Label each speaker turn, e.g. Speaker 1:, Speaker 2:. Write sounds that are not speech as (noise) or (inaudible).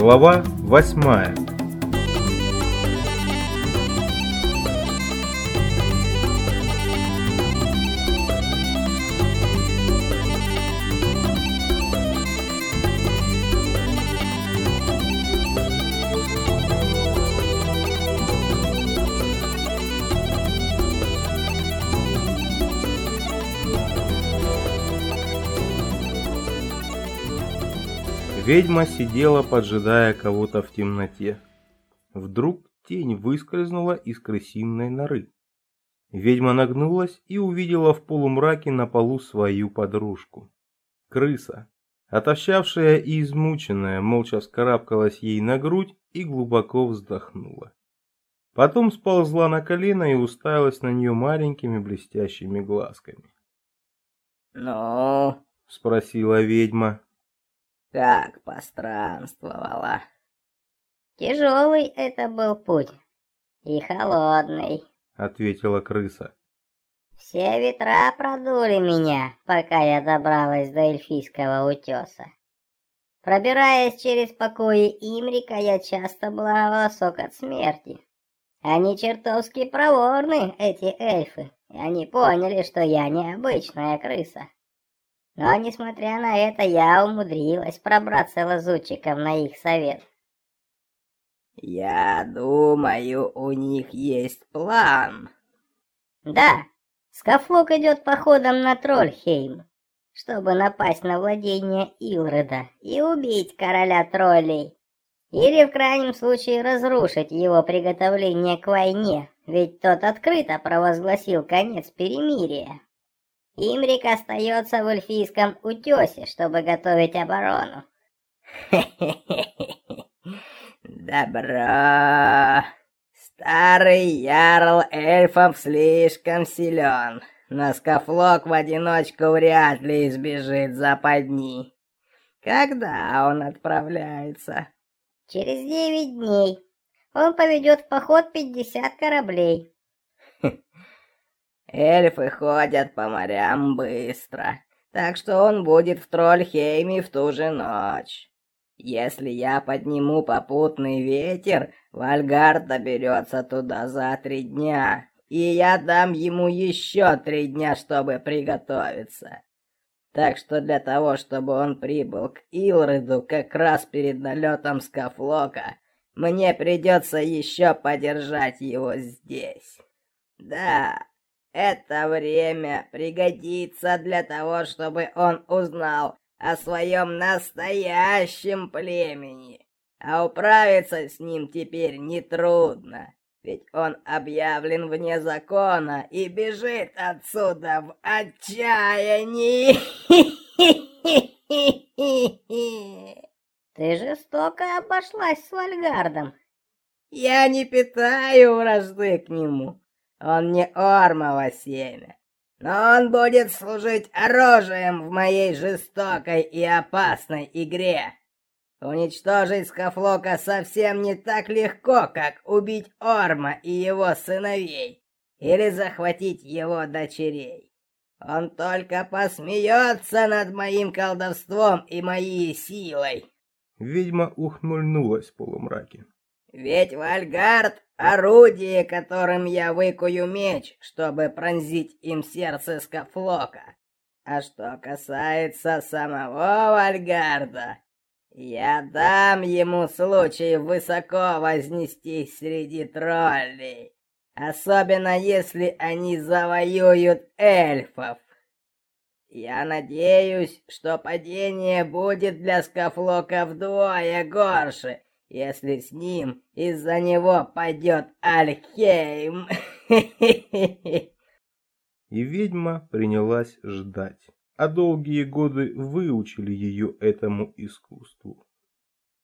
Speaker 1: Глава восьмая Ведьма сидела, поджидая кого-то в темноте. Вдруг тень выскользнула из крысиной норы. Ведьма нагнулась и увидела в полумраке на полу свою подружку. Крыса, отощавшая и измученная, молча вскарабкалась ей на грудь и глубоко вздохнула. Потом сползла на колено и уставилась на нее маленькими блестящими глазками.
Speaker 2: «Ну?»
Speaker 1: — спросила ведьма.
Speaker 2: Как постранствовала. Тяжелый это был путь. И холодный,
Speaker 1: ответила крыса.
Speaker 2: Все ветра продули меня, пока я добралась до эльфийского утеса. Пробираясь через покои Имрика, я часто была волосок от смерти. Они чертовски проворны, эти эльфы, и они поняли, что я необычная крыса. Но, несмотря на это, я умудрилась пробраться лазутчиком на их совет.
Speaker 3: «Я думаю, у них есть план».
Speaker 2: «Да, Скафлок идет походом на Трольхейм, чтобы напасть на владение Илреда и убить короля троллей. Или, в крайнем случае, разрушить его приготовление к войне, ведь тот открыто провозгласил конец перемирия». Имрик остается в эльфийском утесе, чтобы готовить оборону. (laughs)
Speaker 3: Добро. Старый ярл эльфов слишком силен. На скафлок в одиночку вряд ли избежит западни. Когда он отправляется?
Speaker 2: Через девять дней. Он поведет в поход пятьдесят кораблей. (laughs)
Speaker 3: Эльфы ходят по морям быстро, так что он будет в Трольхейме в ту же ночь. Если я подниму попутный ветер, Вальгард доберется туда за три дня, и я дам ему еще три дня, чтобы приготовиться. Так что для того, чтобы он прибыл к Илреду как раз перед налетом Скафлока, мне придется еще подержать его здесь. Да, это время пригодится для того, чтобы он узнал о своем настоящем племени. А управиться с ним теперь нетрудно, ведь он объявлен вне закона и бежит отсюда в отчаянии.
Speaker 2: Ты жестоко обошлась с Вальгардом.
Speaker 3: Я не питаю вражды к нему. Он не Ормово семя, но он будет служить оружием в моей жестокой и опасной игре. Уничтожить Скафлока совсем не так легко, как убить Орма и его сыновей или захватить его дочерей. Он только посмеется над моим колдовством и моей силой.
Speaker 1: Ведьма ухмыльнулась в полумраке.
Speaker 3: Ведь Вальгард — орудие, которым я выкую меч, чтобы пронзить им сердце Скафлока. А что касается самого Вальгарда, я дам ему случай высоко вознестись среди троллей, особенно если они завоюют эльфов. Я надеюсь, что падение будет для Скафлока вдвое горше, если с ним из-за него пойдет Альхейм. (laughs)
Speaker 1: И ведьма принялась ждать, а долгие годы выучили ее этому искусству.